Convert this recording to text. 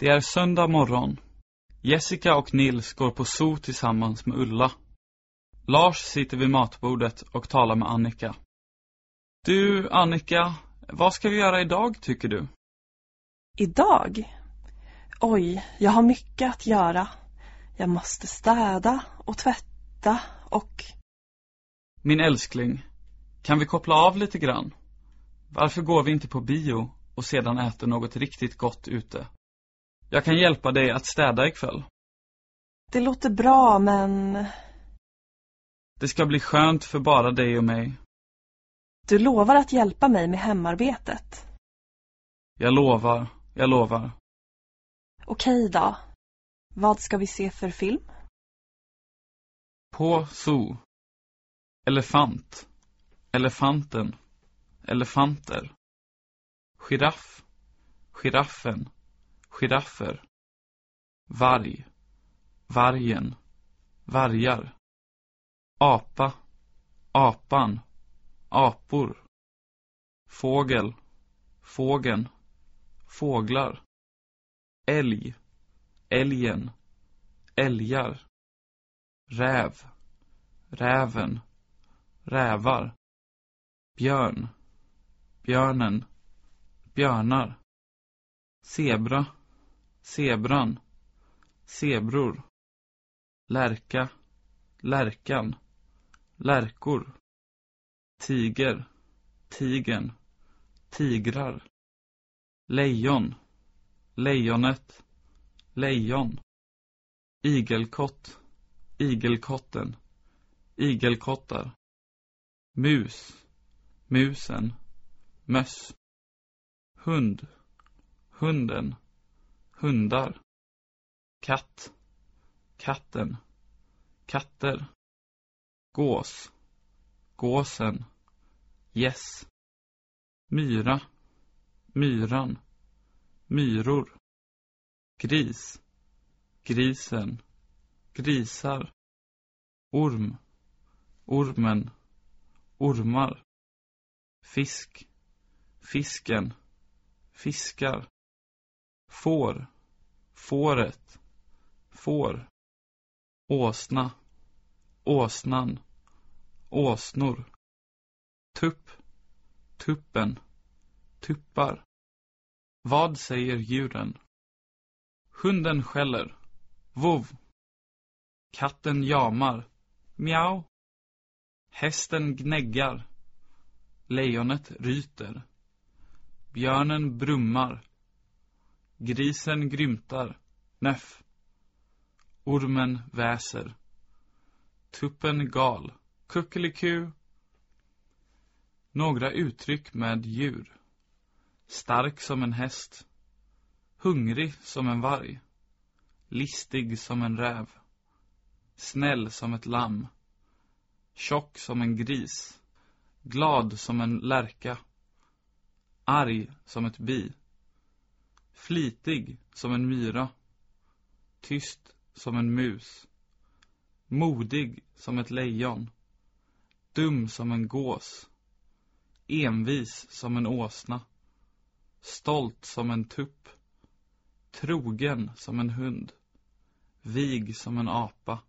Det är söndag morgon. Jessica och Nils går på zoo tillsammans med Ulla. Lars sitter vid matbordet och talar med Annika. Du, Annika, vad ska vi göra idag tycker du? Idag? Oj, jag har mycket att göra. Jag måste städa och tvätta och... Min älskling, kan vi koppla av lite grann? Varför går vi inte på bio och sedan äter något riktigt gott ute? Jag kan hjälpa dig att städa ikväll. Det låter bra, men... Det ska bli skönt för bara dig och mig. Du lovar att hjälpa mig med hemarbetet? Jag lovar, jag lovar. Okej då. Vad ska vi se för film? På zoo. Elefant. Elefanten. Elefanter. Giraff. Giraffen. Giraffer. Varg. Vargen. Vargar. Apa. Apan. Apor. Fågel. Fågeln. Fåglar. Älg. Älgen. Älgar. Räv. Räven. Rävar. Björn. Björnen. Björnar. Zebra. Zebran. Zebror. Lärka. Lärkan. Lärkor. Tiger. Tigern. Tigrar. Lejon. Lejonet. Lejon. Igelkott. Igelkotten. Igelkottar. Mus. Musen. Möss. Hund. Hunden. Hundar. Katt. Katten. Katter. Gås. Gåsen. Gäss. Myra. Myran. Myror. Gris. Grisen. Grisar. Orm. Ormen. Ormar. Fisk. Fisken. Fiskar. Får. Fåret. Får. Åsna. Åsnan. Åsnor. Tupp. Tuppen. Tuppar. Vad säger djuren? Hunden skäller. Vov. Katten jamar. Miau. Hästen gnäggar. Lejonet ryter. Björnen brummar. Grisen grymtar. Nöff. Ormen väser. Tuppen gal. Kuckeliku. Några uttryck med djur. Stark som en häst. Hungrig som en varg. Listig som en räv. Snäll som ett lamm. Tjock som en gris. Glad som en lärka. Arg som ett bi. Flitig som en myra. Tyst som en mus. Modig som ett lejon. Dum som en gås. Envis som en åsna. Stolt som en tupp. Trogen som en hund. Vig som en apa.